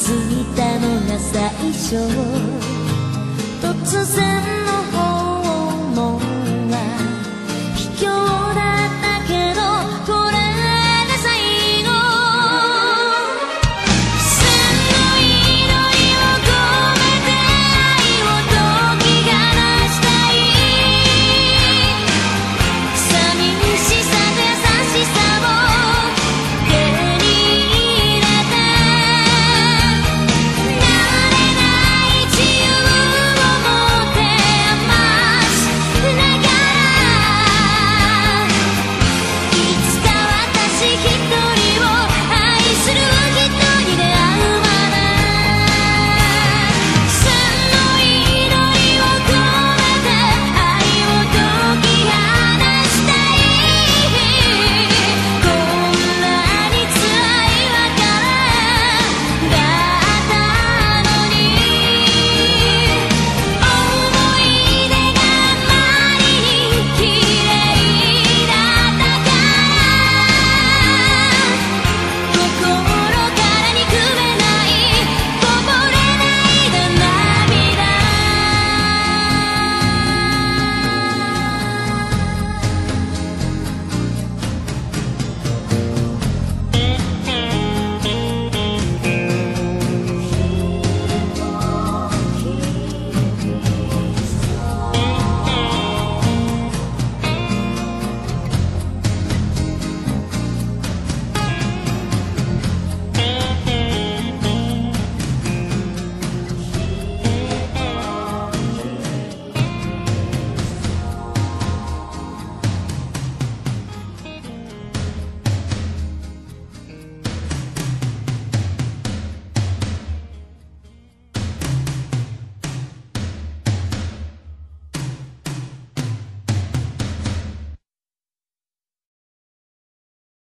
着いたのが最初。突然